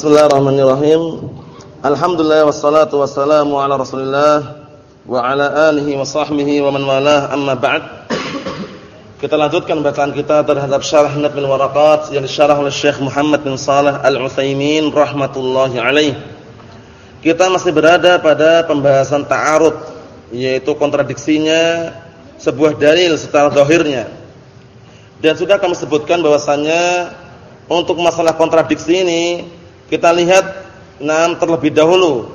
Bismillahirrahmanirrahim. Alhamdulillah wassalatu wassalamu ala Rasulillah wa ala alihi wa sahbihi wa man walah amma ba'd. Kita lanjutkan bacaan kita terhadap syarah Nadmil Waraqat yang disyarah oleh Syekh Muhammad bin Saleh Al-Utsaimin rahmatullahi alaih. Kita masih berada pada pembahasan ta'arud yaitu kontradiksinya sebuah dalil secara zahirnya. Dan sudah kami sebutkan bahwasannya untuk masalah kontradiksi ini kita lihat nam terlebih dahulu.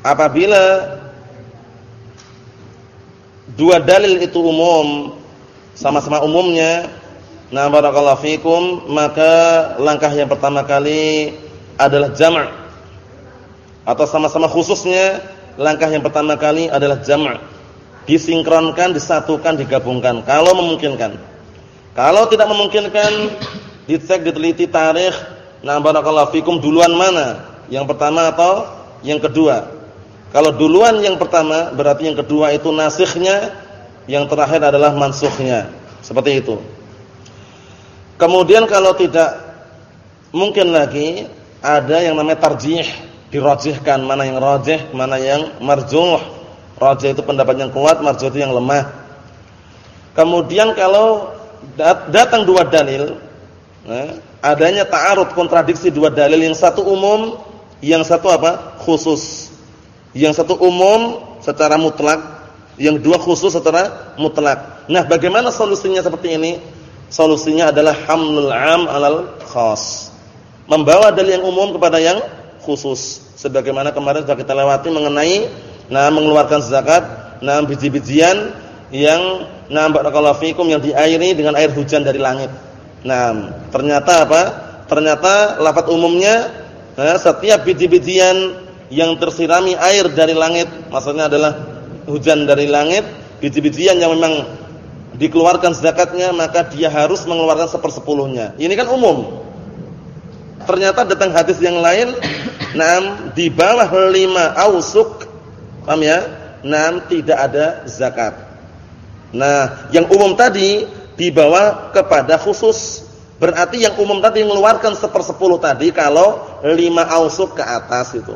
Apabila dua dalil itu umum sama-sama umumnya nah barakallahu fikum maka langkah yang pertama kali adalah jama' atau sama-sama khususnya langkah yang pertama kali adalah jama' disinkronkan disatukan digabungkan. Kalau memungkinkan. Kalau tidak memungkinkan dicek diteliti tarikh Nah, barakallahu fikum duluan mana? Yang pertama atau yang kedua? Kalau duluan yang pertama, berarti yang kedua itu nasikhnya, yang terakhir adalah mansukhnya. Seperti itu. Kemudian kalau tidak mungkin lagi ada yang namanya tarjih, dirajihkan mana yang rajih, mana yang marjuh. Rajih itu pendapat yang kuat, marjuh itu yang lemah. Kemudian kalau datang dua dalil, nah, adanya ta'arud kontradiksi dua dalil yang satu umum, yang satu apa? khusus. Yang satu umum secara mutlak, yang dua khusus secara mutlak. Nah, bagaimana solusinya seperti ini? Solusinya adalah hamlul 'am 'alal khas. Membawa dalil yang umum kepada yang khusus. Sebagaimana kemarin sudah kita lewati mengenai nah mengeluarkan zakat, nah biji-bijian yang nah barakallahu fikum yang diairi dengan air hujan dari langit. Nah, ternyata apa? Ternyata lafaz umumnya eh, setiap biji-bijian yang tersirami air dari langit, maksudnya adalah hujan dari langit, biji-bijian yang memang dikeluarkan zakatnya, maka dia harus mengeluarkan sepersepuluhnya. Ini kan umum. Ternyata datang hadis yang lain, enam di bawah lima ausuk, paham ya? Enam tidak ada zakat. Nah, yang umum tadi dibawa kepada khusus. Berarti yang umum tadi mengeluarkan sepersepuluh tadi kalau lima ausuk ke atas itu.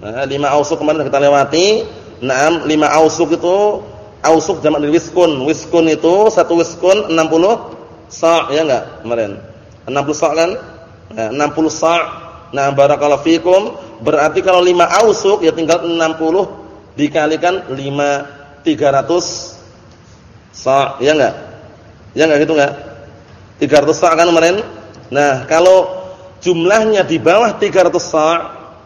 Nah, lima ausuk kemarin kita lewati. Nah, lima ausuk itu ausuk jamak dari wiskun. Wiskun itu satu wiskun 60 sa' ya enggak kemarin? 60 sa' kan? Nah, 60 sa'. Nah, barakallahu fikum. Berarti kalau lima ausuk ya tinggal 60 dikalikan 5 300 sa' ya enggak? Ya enggak gitu enggak? 300 sa' kan kemarin? Nah, kalau jumlahnya di bawah 300 sa',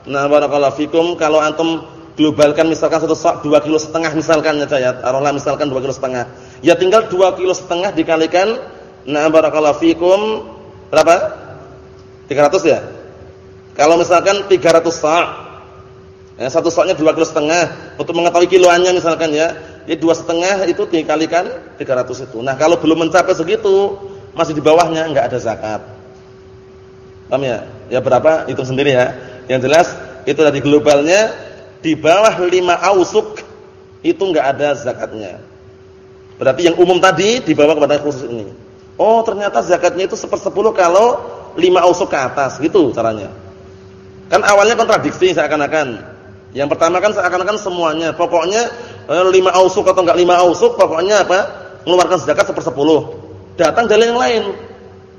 nah barakallahu fikum kalau antum globalkan misalkan satu sa' 2 kilo setengah misalkan ya saya, taruhlah misalkan 2 kilo setengah. Ya tinggal 2 kilo setengah dikalikan nah barakallahu fikum berapa? 300 ya? Kalau misalkan 300 sa' ya satu sa' nya 2 kilo setengah untuk mengetahui kiloannya misalkan ya jadi dua setengah itu dikalikan 300 itu. Nah kalau belum mencapai segitu, masih di bawahnya enggak ada zakat. Paham ya? Ya berapa? Itu sendiri ya. Yang jelas itu dari globalnya di bawah 5 ausuk itu enggak ada zakatnya. Berarti yang umum tadi dibawa kepada khusus ini. Oh ternyata zakatnya itu sepersepuluh kalau 5 ausuk ke atas gitu caranya. Kan awalnya kontradiksi seakan-akan. Yang pertama kan seakan-akan semuanya. Pokoknya lima ausuk atau enggak lima ausuk, pokoknya apa? Mengeluarkan zakat sepersepuluh. Datang dalil yang lain.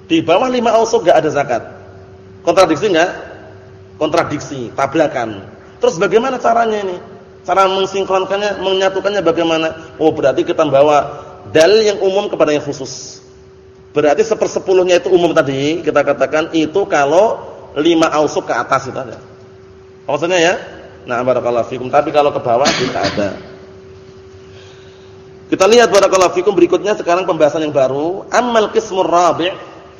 Di bawah lima ausuk enggak ada zakat. Kontradiksi enggak? Kontradiksi, tabrakan. Terus bagaimana caranya ini? Cara mensinkronkannya, menyatukannya bagaimana? Oh, berarti kita bawa dalil yang umum kepada yang khusus. Berarti sepersepuluhnya itu umum tadi, kita katakan itu kalau lima ausuk ke atas itu ada. Maksudnya ya? Nah, barakallahu fikum. Tapi kalau ke bawah tidak ada. Kita lihat barakallahu fikum berikutnya sekarang pembahasan yang baru. Amal qismur rabi'.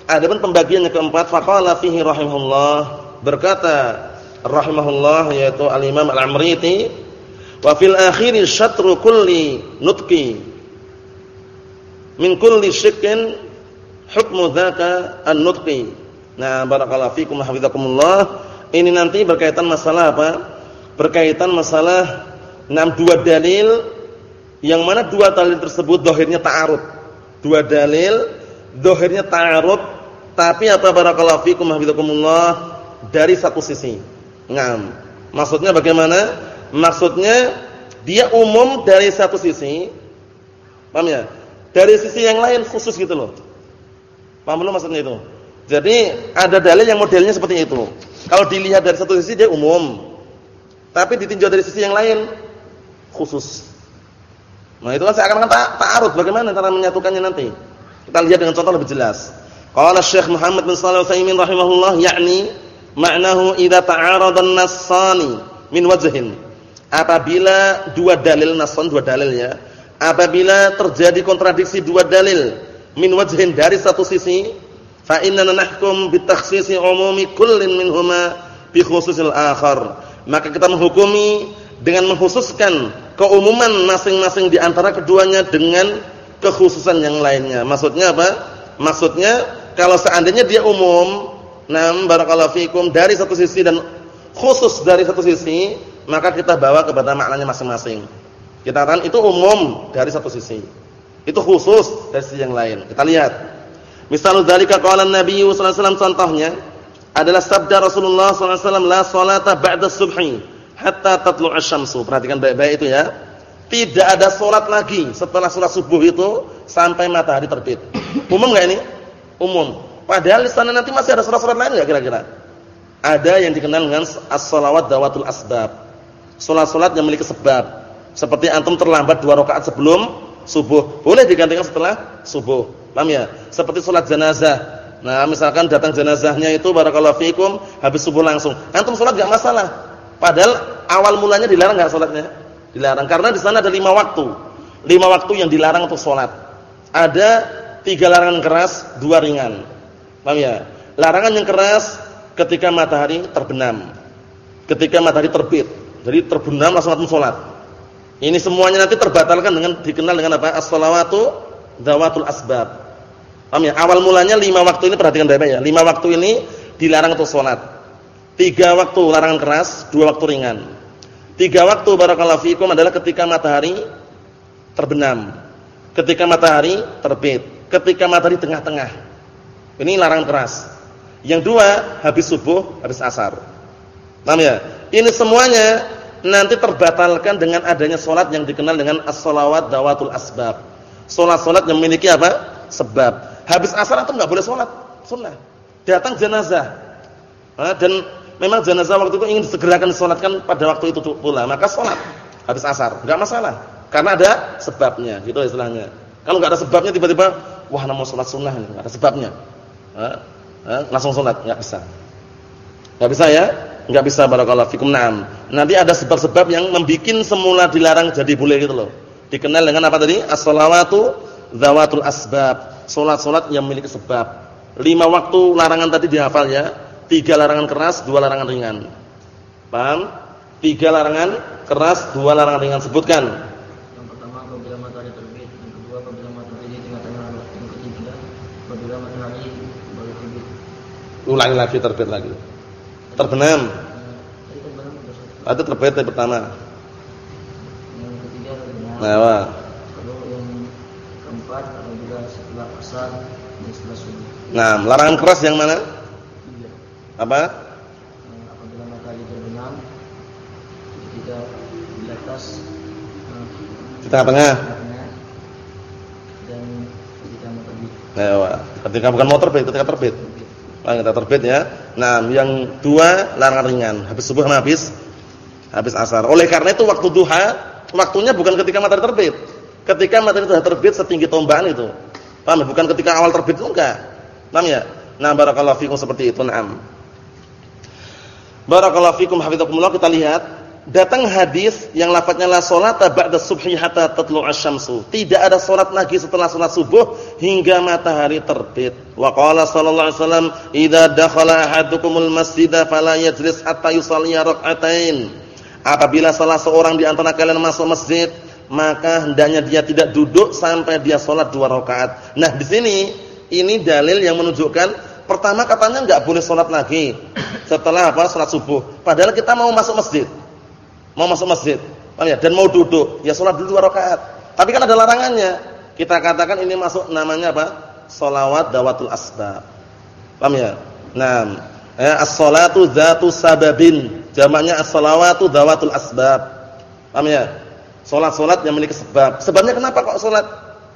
Adapun pembagian yang keempat faqala fihi rahimahullah berkata rahimahullah yaitu al-Imam Al-Amriti wa fil akhir syatru kulli nutqi min kulli shakkin hukmu dzaka an-nutqi. Nah, barakallahu fikum hafizakumullah. Ini nanti berkaitan masalah apa? Berkaitan masalah enam dua dalil yang mana dua dalil tersebut dohirnya ta'arud. Dua dalil dohirnya ta'arud, tapi apa barakallahu fikum hafizakumullah, dari satu sisi. Ngam. Maksudnya bagaimana? Maksudnya dia umum dari satu sisi. Paham ya? Dari sisi yang lain khusus gitu loh. Paham belum maksudnya itu? Jadi ada dalil yang modelnya seperti itu. Kalau dilihat dari satu sisi dia umum. Tapi ditinjau dari sisi yang lain khusus. Nah, itu kan saya akan kata ta'arud bagaimana cara menyatukannya nanti. Kita lihat dengan contoh lebih jelas. Qala Syekh Muhammad bin Shalih Al-Utsaimin rahimahullah yakni maknahu idza ta'arada an-nassani min wajhin. Apabila dua dalil nassan dua dalil ya. Apabila terjadi kontradiksi dua dalil min wajhin dari satu sisi, fa innana nahkum bi takhsisi umumi kullin minhuma bi khususil akhar. Maka kita menghukumi dengan mengkhususkan keumuman masing-masing di antara keduanya dengan kekhususan yang lainnya. Maksudnya apa? Maksudnya kalau seandainya dia umum, nam barakallahu fikum dari satu sisi dan khusus dari satu sisi, maka kita bawa kepada maknanya masing-masing. Kita katakan itu umum dari satu sisi. Itu khusus dari sisi yang lain. Kita lihat. Misalnya dzalika qala Nabi sallallahu alaihi wasallam contohnya adalah sabda Rasulullah sallallahu alaihi wasallam la salata ba'da subhi hatta tatlu asyamsu. Perhatikan baik-baik itu ya. Tidak ada sholat lagi setelah sholat subuh itu sampai matahari terbit. Umum enggak ini? Umum. Padahal di sana nanti masih ada sholat-sholat lain enggak kira-kira? Ada yang dikenal dengan as-shalawat dawatul asbab. Sholat-sholat yang memiliki sebab. Seperti antum terlambat dua rakaat sebelum subuh, boleh digantikan setelah subuh. Paham ya? Seperti sholat jenazah. Nah, misalkan datang jenazahnya itu barakallahu fikum habis subuh langsung. Antum sholat enggak masalah. Padahal awal mulanya dilarang enggak salatnya? Dilarang karena di sana ada lima waktu. Lima waktu yang dilarang untuk salat. Ada tiga larangan keras, dua ringan. Paham ya? Larangan yang keras ketika matahari terbenam. Ketika matahari terbit. Jadi terbenam langsung langsung salat. Ini semuanya nanti terbatalkan dengan dikenal dengan apa? As-shalawatu dzawatul asbab. Paham ya? Awal mulanya lima waktu ini perhatikan baik-baik ya. Lima waktu ini dilarang untuk salat. Tiga waktu larangan keras, dua waktu ringan. Tiga waktu barakallahu fikum adalah ketika matahari terbenam, ketika matahari terbit, ketika matahari tengah-tengah. Ini larangan keras. Yang dua habis subuh, habis asar. Paham ya? Ini semuanya nanti terbatalkan dengan adanya solat yang dikenal dengan as-shalawat dawatul asbab. Solat-solat yang memiliki apa? Sebab. Habis asar atau enggak boleh solat, sunnah. Datang jenazah. dan memang jenazah waktu itu ingin segerakan disolatkan pada waktu itu pula, maka solat habis asar, enggak masalah. Karena ada sebabnya, gitu istilahnya. Kalau enggak ada sebabnya tiba-tiba wah nama solat sunnah ini, enggak ada sebabnya. Ha? Ha? langsung solat, enggak bisa. Enggak bisa ya? Enggak bisa barakallahu fikum. Naam. Nanti ada sebab-sebab yang membuat semula dilarang jadi boleh gitu loh. Dikenal dengan apa tadi? As-shalawatu dzawatul asbab. Salat-salat yang memiliki sebab. Lima waktu larangan tadi dihafal ya Tiga larangan keras, dua larangan ringan. Paham? Tiga larangan keras, dua larangan ringan. Sebutkan. Yang pertama apabila matahari terbit, yang kedua apabila matahari di tengah-tengah yang ketiga apabila matahari baru terbit. Ulangi lagi terbit lagi. Terbenam. Terbenam Itu terbit yang pertama. Yang ketiga terbenam. Nah, wah. Lalu yang keempat apabila setelah asar dan setelah subuh. Nah, larangan keras yang mana? Apa? Apabila matahari terbenam ketika di atas di tengah-tengah dan ketika mau terbit. Nah, ketika bukan mau terbit, ketika terbit. Nah, kita terbit ya. Nah, yang dua larangan ringan, habis subuh sama habis habis asar. Oleh karena itu waktu duha, waktunya bukan ketika matahari terbit. Ketika matahari sudah terbit setinggi tombaan itu. Paham? Bukan ketika awal terbit itu enggak. Paham ya? Nah, barakallahu fikum seperti itu. Naam. Barakallahu fikum hafizakumullah kita lihat datang hadis yang lafadznya la salata ba'da subhi hatta tatlu asy-syamsu. Tidak ada salat lagi setelah salat subuh hingga matahari terbit. Wa qala sallallahu alaihi wasallam, "Idza dakhala ahadukumul masjida fala yajlis hatta yusalli rak'atain." Apabila salah seorang di antara kalian masuk masjid, maka hendaknya dia tidak duduk sampai dia salat dua rakaat. Nah, di sini ini dalil yang menunjukkan Pertama katanya enggak boleh sholat lagi setelah apa? Sholat subuh. Padahal kita mau masuk masjid. Mau masuk masjid. ya? Dan mau duduk. Ya sholat dulu dua rakaat. Tapi kan ada larangannya. Kita katakan ini masuk namanya apa? Sholawat dawatul asbab. Paham ya? Nah, Eh, as-salatu dzatu sababin. Jamaknya as-salawatu dzawatul asbab. Paham ya? Salat-salat yang memiliki sebab. Sebabnya kenapa kok salat?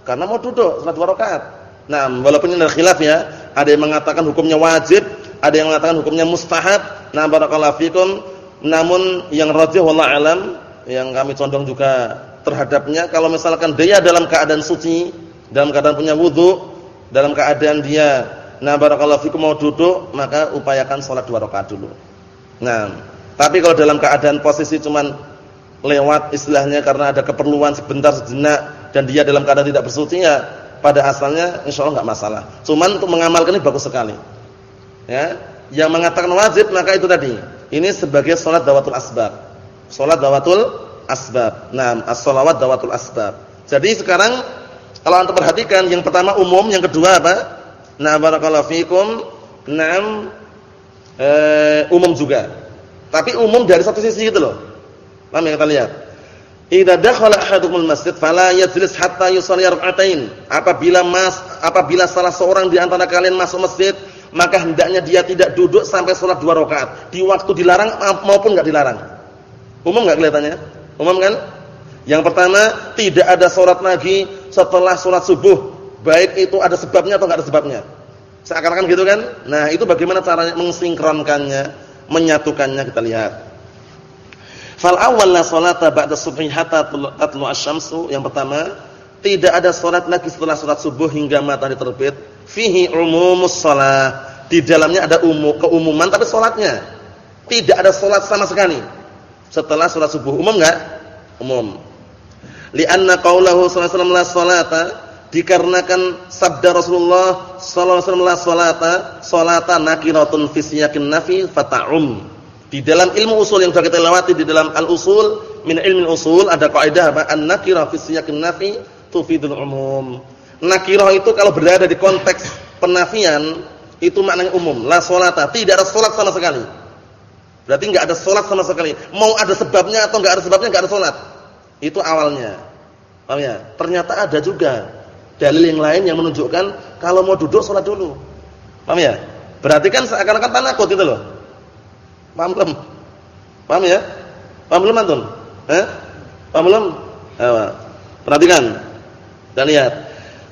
Karena mau duduk salat dua rakaat. Nah, walaupun ini ada khilaf ya, ada yang mengatakan hukumnya wajib, ada yang mengatakan hukumnya mustahab. Nah, barakallahu fikum. Namun yang rajih wallahu alam yang kami condong juga terhadapnya kalau misalkan dia dalam keadaan suci, dalam keadaan punya wudu, dalam keadaan dia nah barakallahu fikum mau duduk, maka upayakan salat dua rakaat dulu. Nah, tapi kalau dalam keadaan posisi cuman lewat istilahnya karena ada keperluan sebentar sejenak dan dia dalam keadaan tidak bersuci ya pada asalnya insyaallah enggak masalah. Cuman untuk mengamalkan ini bagus sekali. Ya, yang mengatakan wajib maka itu tadi. Ini sebagai salat dawatul asbab. Salat dawatul asbab. Nah, as-shalawat dawatul asbab. Jadi sekarang kalau Anda perhatikan yang pertama umum, yang kedua apa? Nah, barakallahu fikum. Naam eh, umum juga. Tapi umum dari satu sisi gitu loh. Paham yang kita lihat? Idza dakhala ahadukumul masjid fala yajlis hatta yusalli rak'atain. Apabila mas apabila salah seorang di antara kalian masuk masjid, maka hendaknya dia tidak duduk sampai salat dua rakaat. Di waktu dilarang maupun enggak dilarang. Umum enggak kelihatannya? Umum kan? Yang pertama, tidak ada salat lagi setelah salat subuh Baik itu ada sebabnya atau enggak ada sebabnya. Seakan-akan gitu kan? Nah, itu bagaimana caranya mensinkronkannya, menyatukannya kita lihat. Fal awwal la salata ba'da subhi hatta tatlu asy-syamsu. Yang pertama, tidak ada salat lagi setelah salat subuh hingga matahari terbit. Fihi umumus shalah. Di dalamnya ada umum keumuman tapi salatnya. Tidak ada salat sama sekali setelah salat subuh. Umum enggak? Umum. Li'anna qaulahu sallallahu alaihi wasallam la salata dikarenakan sabda Rasulullah sallallahu alaihi wasallam la salata salata nakiratun fi siyakin nafi fata'um di dalam ilmu usul yang sudah kita lewati di dalam al-usul min ilmi usul ada kaidah apa? An-nakirah fi siyakin nafi tufidul umum. Nakirah itu kalau berada di konteks penafian itu maknanya umum. La salata tidak ada salat sama sekali. Berarti enggak ada salat sama sekali. Mau ada sebabnya atau enggak ada sebabnya enggak ada salat itu awalnya. Paham ya? Ternyata ada juga dalil yang lain yang menunjukkan kalau mau duduk sholat dulu. Paham ya? Berarti kan seakan-akan tanakut itu loh. Paham belum? Paham ya? Paham belum antum? Eh? Paham belum? Ayo. Perhatikan. Dan lihat.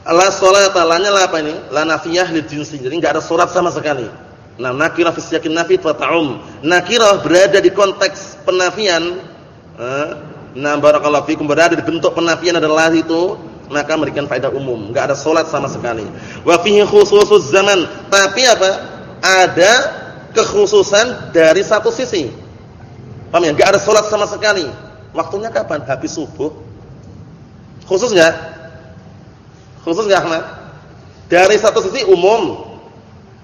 Allah sholat lanya lah apa ini? La nafiyah lil jinsi. Jadi enggak ada sholat sama sekali. Nah, nakirah fi siyakin nafi wa ta'um. Nakirah berada di konteks penafian. Eh? Nah, barakallahu fikum berada di bentuk penafian adalah itu maka memberikan faedah umum, enggak ada salat sama sekali. Wa fihi khususus zaman, tapi apa? Ada kekhususan dari satu sisi. Paham ya? Enggak ada salat sama sekali. Waktunya kapan? Habis subuh. Khusus enggak? Khusus enggak, Ahmad? Dari satu sisi umum.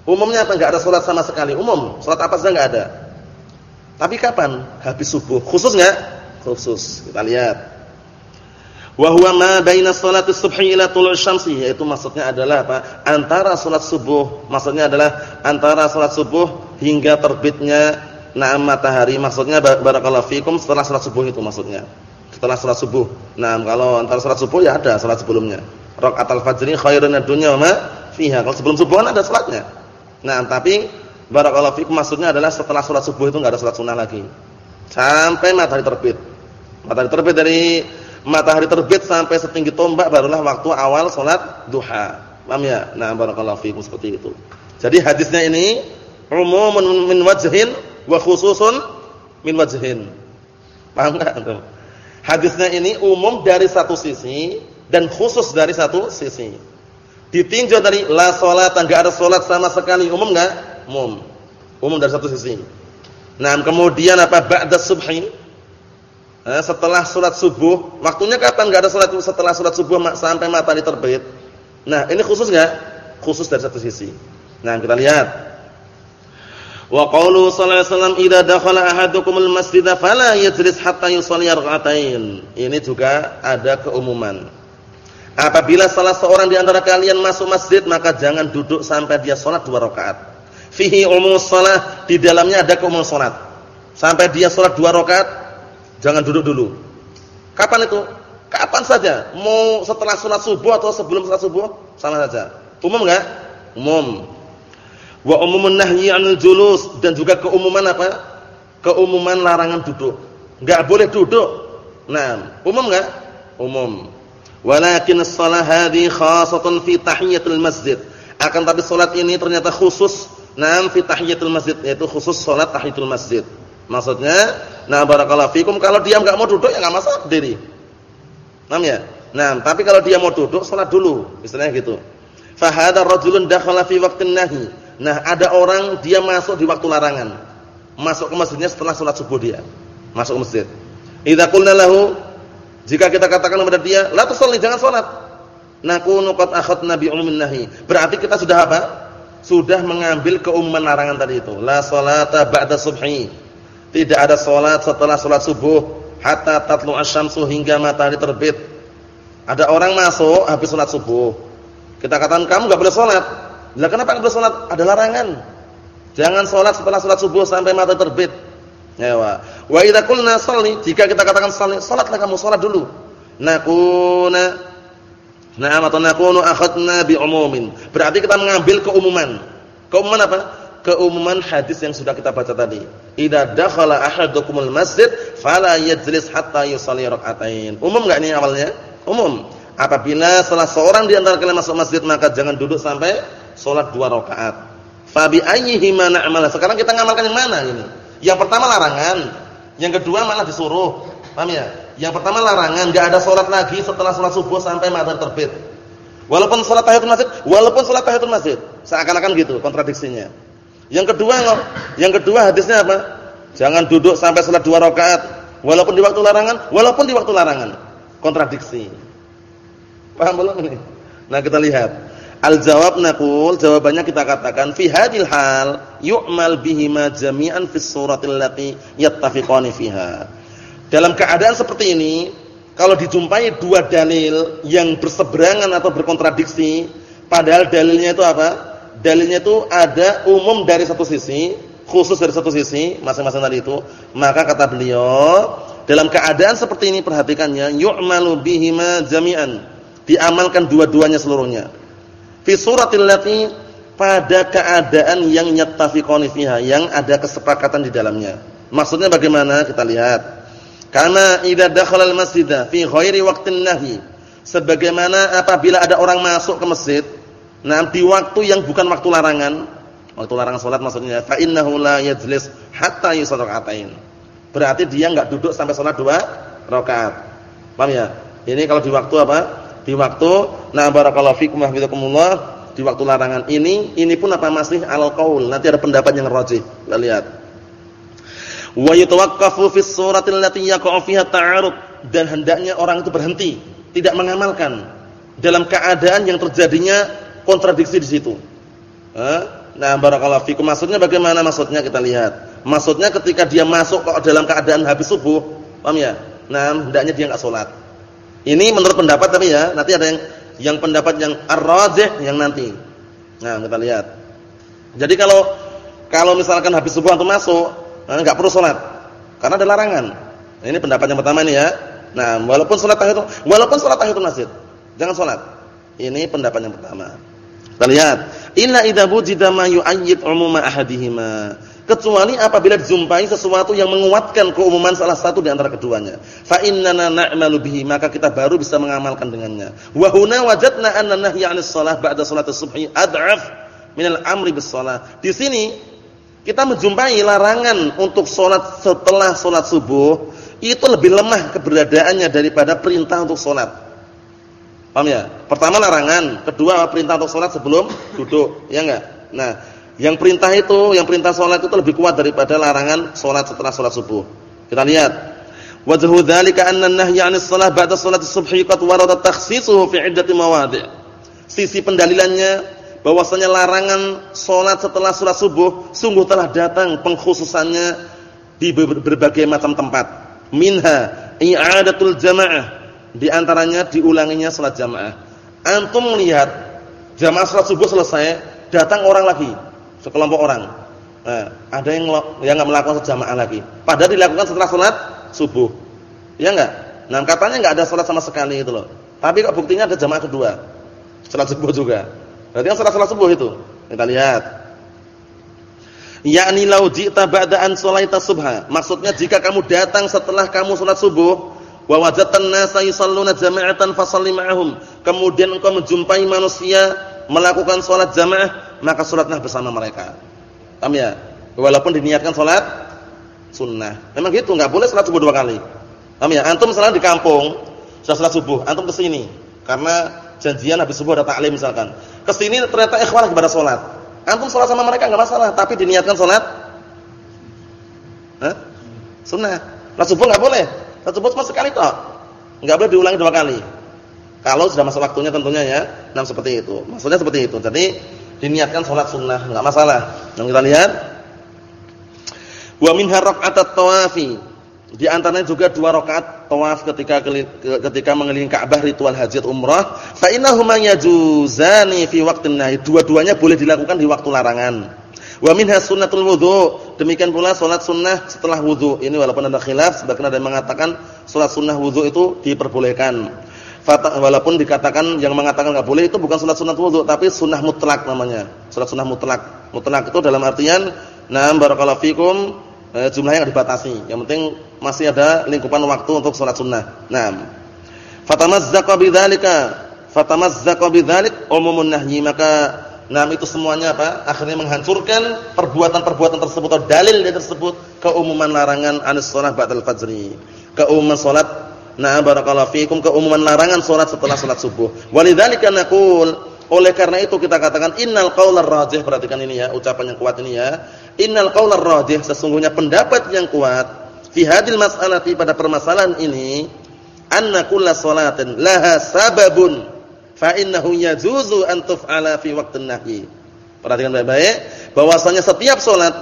Umumnya apa? Enggak ada salat sama sekali. Umum. Salat apa saja enggak ada. Tapi kapan? Habis subuh. Khusus enggak? Khusus. Kita lihat. Wa huwa ma baina salati subhi ila tulu syamsi yaitu maksudnya adalah apa? Antara salat subuh, maksudnya adalah antara salat subuh hingga terbitnya na'am matahari. Maksudnya barakallahu fikum setelah salat subuh itu maksudnya. Setelah salat subuh. Nah, kalau antara salat subuh ya ada salat sebelumnya. Raqatul fajri khairun dunya wa ma fiha. Kalau sebelum subuh kan ada salatnya. Nah, tapi barakallahu fikum maksudnya adalah setelah salat subuh itu enggak ada salat sunnah lagi. Sampai matahari terbit. Matahari terbit dari matahari terbit sampai setinggi tombak barulah waktu awal salat duha. Paham ya? Nah, barakallahu fiikum seperti itu. Jadi hadisnya ini umumun min wajhin wa khususun min wajhin. Paham enggak antum? Hadisnya ini umum dari satu sisi dan khusus dari satu sisi. Ditinjau dari la salat, enggak ada salat sama sekali, umum enggak? Umum. Umum dari satu sisi. Nah, kemudian apa ba'da subhi? Eh, setelah sholat subuh, waktunya kapan? Gak ada sholat setelah sholat subuh sampai matahari terbit. Nah, ini khusus nggak? Khusus dari satu sisi. Nah, kita lihat. Wa qawlu sallallahu alaihi wasallam idza dakhala ahadukumul masjida fala yajlis hatta yusalli rak'atain. Ini juga ada keumuman. Apabila salah seorang di antara kalian masuk masjid, maka jangan duduk sampai dia salat dua rakaat. Fihi umus shalah, di dalamnya ada keumuman salat. Sampai dia salat dua rakaat, Jangan duduk dulu. Kapan itu? Kapan saja. Mau setelah sholat subuh atau sebelum sholat subuh, sama saja. Umum enggak? Umum. Wa umumun nahyi 'anil julus dan juga keumuman apa? Keumuman larangan duduk. Enggak boleh duduk. Nah, umum enggak? Umum. Walakin as-shalah hadhi khasatun fi tahiyatul masjid. Akan tapi salat ini ternyata khusus nam fi tahiyatul masjid yaitu khusus salat tahiyatul masjid. Maksudnya, nah barakallahu fikum kalau dia enggak mau duduk ya enggak masalah berdiri. Paham ya? Nah, tapi kalau dia mau duduk salat dulu, istilahnya gitu. Fa hadha rajulun dakhala fi waqtin nahi. Nah, ada orang dia masuk di waktu larangan. Masuk ke masjidnya setelah salat subuh dia. Masuk ke masjid. Idza qulna lahu jika kita katakan kepada dia, la tusalli, jangan salat. Nakunu qad akhadna bi umumin nahi. Berarti kita sudah apa? Sudah mengambil keumuman larangan tadi itu. La salata ba'da subhi. Tidak ada salat setelah salat subuh hatta tatlu asyamsu hingga matahari terbit. Ada orang masuk habis salat subuh. Kita katakan kamu enggak boleh salat. Lah kenapa enggak boleh salat? Ada larangan. Jangan salat setelah salat subuh sampai matahari terbit. Ya wa. Wa idza qulna jika kita katakan shalli, salatlah kamu salat dulu. Nakuna Na'am atau nakunu akhadna bi umumin. Berarti kita mengambil keumuman. Keumuman apa? Keumuman hadis yang sudah kita baca tadi. Idza dakhala ahadukumul masjid fala yajlis hatta yusalli rak'atain. Umum enggak ini awalnya? Umum. Apabila salah seorang di antara kalian masuk masjid maka jangan duduk sampai salat dua rakaat. Fabi ayyihi ma na'mal. Sekarang kita ngamalkan yang mana ini? Yang pertama larangan, yang kedua malah disuruh. Paham ya? Yang pertama larangan, enggak ada salat lagi setelah salat subuh sampai matahari terbit. Walaupun salat tahiyatul masjid, walaupun salat tahiyatul masjid, seakan-akan gitu kontradiksinya. Yang kedua, yang kedua hadisnya apa? Jangan duduk sampai salat dua rakaat, walaupun di waktu larangan, walaupun di waktu larangan. Kontradiksi. Paham belum ini? Nah, kita lihat. Al-jawab naqul, jawabannya kita katakan fi hadil hal yu'mal bihima jami'an fi suratil lati yattafiqani fiha. Dalam keadaan seperti ini, kalau dijumpai dua dalil yang berseberangan atau berkontradiksi, padahal dalilnya itu apa? Dalilnya itu ada umum dari satu sisi, khusus dari satu sisi, masing-masing tadi itu, maka kata beliau, dalam keadaan seperti ini perhatikannya, yu'malu bihima jami'an. Diamalkan dua-duanya seluruhnya fi suratil lati pada keadaan yang yattafiqani fiha, yang ada kesepakatan di dalamnya. Maksudnya bagaimana? Kita lihat. Karena idza dakhala al-masjida fi ghairi waqtin nahi. Sebagaimana apabila ada orang masuk ke masjid, di waktu yang bukan waktu larangan, waktu larangan salat maksudnya, fa innahu la yajlis hatta yusalli rak'atain. Berarti dia enggak duduk sampai salat dua rakaat. Paham ya? Ini kalau di waktu apa? di waktu na barakallahu fikum hafizakumullah di waktu larangan ini ini pun apa masih al qaul nanti ada pendapat yang rajih kita lihat wa yatawaqqafu fi suratil lati yaqa'u fiha ta'arud dan hendaknya orang itu berhenti tidak mengamalkan dalam keadaan yang terjadinya kontradiksi di situ nah barakallahu fikum maksudnya bagaimana maksudnya kita lihat maksudnya ketika dia masuk ke dalam keadaan habis subuh paham ya nah hendaknya dia enggak salat ini menurut pendapat tapi ya, nanti ada yang yang pendapat yang ar-rajih yang nanti. Nah, kita lihat. Jadi kalau kalau misalkan habis subuh antum masuk, enggak eh, perlu salat. Karena ada larangan. Nah, ini pendapat yang pertama ini ya. Nah, walaupun salat tahiyatul walaupun salat tahiyatul masjid, jangan salat. Ini pendapat yang pertama. Kita lihat, illa idza wujida ma yu'ayyid umuma ahadihima kecuali apabila dijumpai sesuatu yang menguatkan keumuman salah satu di antara keduanya. Fa innana na'malu bihi, maka kita baru bisa mengamalkan dengannya. Wa huna wajadna anna nahya 'anis shalah ba'da salati subhi ad'af minal amri bis. Di sini kita menjumpai larangan untuk salat setelah salat subuh itu lebih lemah keberadaannya daripada perintah untuk salat. Paham ya? Pertama larangan, kedua perintah untuk salat sebelum duduk, ya enggak? Nah, yang perintah itu, yang perintah sholat itu lebih kuat daripada larangan sholat setelah sholat subuh. Kita lihat. Wajhu dzalika anna an-nahya 'anis shalah ba'da sholati subhi qad warada takhsisuhu fi 'iddati mawadhi'. Sisi pendalilannya bahwasanya larangan sholat setelah sholat subuh sungguh telah datang pengkhususannya di berbagai macam tempat. Minha i'adatul jamaah, di antaranya diulanginya sholat jamaah. Antum melihat jamaah sholat subuh selesai, datang orang lagi sekelompok orang. Nah, ada yang yang enggak melakukan jamaah lagi. Padahal dilakukan setelah salat subuh. Ya enggak? Nah, katanya enggak ada salat sama sekali itu loh. Tapi kok buktinya ada jamaah kedua. Salat subuh juga. Berarti kan salat salat subuh itu. Kita lihat. yakni lau ji'ta ba'da an subha maksudnya jika kamu datang setelah kamu salat subuh wa wajadtan nasa yusalluna jama'atan fasalli ma'ahum. Kemudian engkau menjumpai manusia melakukan salat jamaah maka salatlah bersama mereka. Paham ya? Walaupun diniatkan salat sunnah. Memang gitu enggak boleh salat subuh dua kali. Paham ya? Antum salat di kampung sudah salat subuh antum ke sini. Karena janjian habis subuh ada taklim misalkan. Ke sini ternyata ikhwan lagi pada salat antum salat sama mereka enggak masalah tapi diniatkan salat sunnah. Salat subuh enggak boleh Tersebut cuma sekali toh. Enggak boleh diulangi dua kali. Kalau sudah masa waktunya tentunya ya. Nah seperti itu. Maksudnya seperti itu. Jadi diniatkan sholat sunnah, enggak masalah. Yang kita lihat wa min raka'atat tawafi. Di antaranya juga dua rakaat tawaf ketika ketika mengelilingi Ka'bah ritual hajat umrah. Fa innahuma yajuzani fi waqtin nahi. Dua-duanya boleh dilakukan di waktu larangan. Wa minha sunnatul wudu. Demikian pula salat sunnah setelah wudu. Ini walaupun ada khilaf, sebagian ada yang mengatakan salat sunnah wudu itu diperbolehkan. Walaupun dikatakan yang mengatakan enggak boleh itu bukan salat sunnah wudu, tapi sunnah mutlak namanya. Salat sunnah mutlak. Mutlak itu dalam artian nah barakallahu fikum eh, jumlahnya dibatasi. Yang penting masih ada lingkupan waktu untuk salat sunnah. Naam. Fatamazzaqa bidzalika fatamazzaqa bidzalik umumun nahyi maka Nah itu semuanya apa? Akhirnya menghancurkan perbuatan-perbuatan tersebut atau dalil tersebut keumuman larangan anis sholat ba'dal fajri. Keumuman sholat nah barakallahu fikum keumuman larangan sholat setelah sholat subuh. Walidzalika naqul oleh karena itu kita katakan innal qaular rajih perhatikan ini ya ucapan yang kuat ini ya. Innal qaular rajih sesungguhnya pendapat yang kuat fi hadil mas'alati pada permasalahan ini anna kulla sholatin laha sababun fa innahu yajuzu an tuf'ala fi waqtin nahyi. Perhatikan baik-baik bahwasanya setiap salat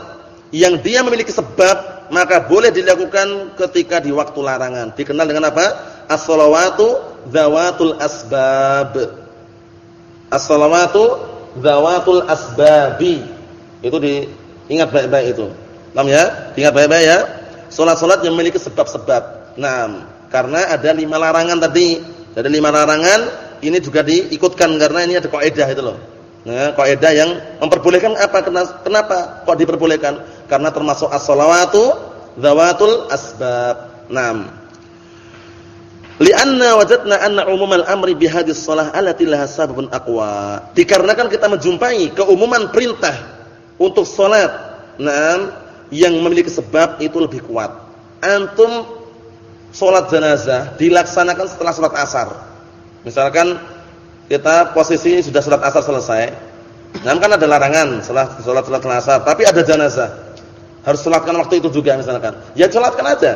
yang dia memiliki sebab maka boleh dilakukan ketika di waktu larangan. Dikenal dengan apa? As-shalawatu dzawatul asbab. As-shalawatu dzawatul asbabi. Itu diingat baik-baik itu. Paham ya? Diingat baik-baik ya. Salat-salat yang memiliki sebab-sebab. Nah, karena ada lima larangan tadi. Ada lima larangan ini juga diikutkan karena ini ada kaidah itu loh. Nah, kaidah yang memperbolehkan apa? Kenapa kok diperbolehkan? Karena termasuk as-shalawatu dzawatul asbab. Naam. Lianna wajadna anna umumal amri bihadis shalah allati laha sababun aqwa. Dikarenakan kita menjumpai keumuman perintah untuk salat, naam, yang memiliki sebab itu lebih kuat. Antum salat jenazah dilaksanakan setelah salat asar. Misalkan kita posisi sudah sholat asar selesai. Nah, kan ada larangan setelah sholat sholat asar, tapi ada jenazah. Harus sholatkan waktu itu juga misalkan. Ya sholatkan aja.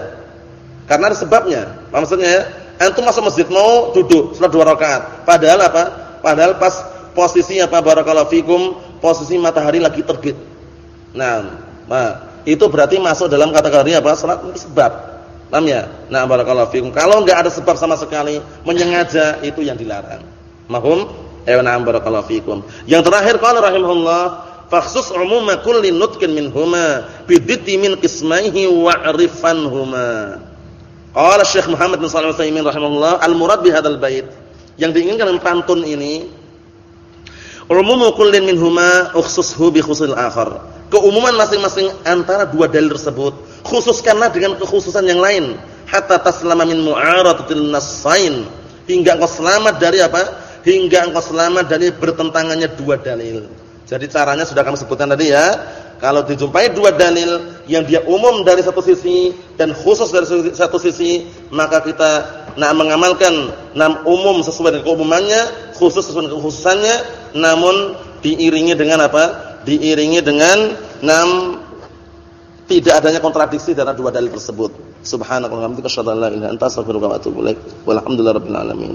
Karena ada sebabnya. Maksudnya ya, antum masuk masjid mau duduk sholat dua rakaat. Padahal apa? Padahal pas posisi apa barakallahu fikum, posisi matahari lagi terbit. Nah, nah itu berarti masuk dalam kategori apa? Sholat sebab. Paham ya? Nah, barakallahu fikum. Kalau enggak ada sebab sama sekali, menyengaja itu yang dilarang. Mahum? Ya, na'am barakallahu fikum. Yang terakhir qala rahimahullah, fakhsus umuma kulli nutqin minhuma bididdi min qismaihi wa'rifanhuma. Qala Syekh Muhammad bin Shalih Al-Utsaimin rahimahullah, al-murad bi hadzal bait. Yang diinginkan dengan pantun ini umumu kullin minhuma ukhsushu bi khusul akhar. Keumuman masing-masing antara dua dalil tersebut khususkanlah dengan kekhususan yang lain. Hatta taslama min mu'aradatil nassain. Hingga engkau selamat dari apa? Hingga engkau selamat dari bertentangannya dua dalil. Jadi caranya sudah kami sebutkan tadi ya. Kalau dijumpai dua dalil yang dia umum dari satu sisi dan khusus dari satu sisi maka kita nak mengamalkan nam umum sesuai dengan keumumannya khusus sesuai dengan kekhususannya namun diiringi dengan apa? Diiringi dengan nam tidak adanya kontradiksi dalam dua dalil tersebut. Subhanakallahumma wa bihamdika asyhadu an la ilaha illa anta alamin.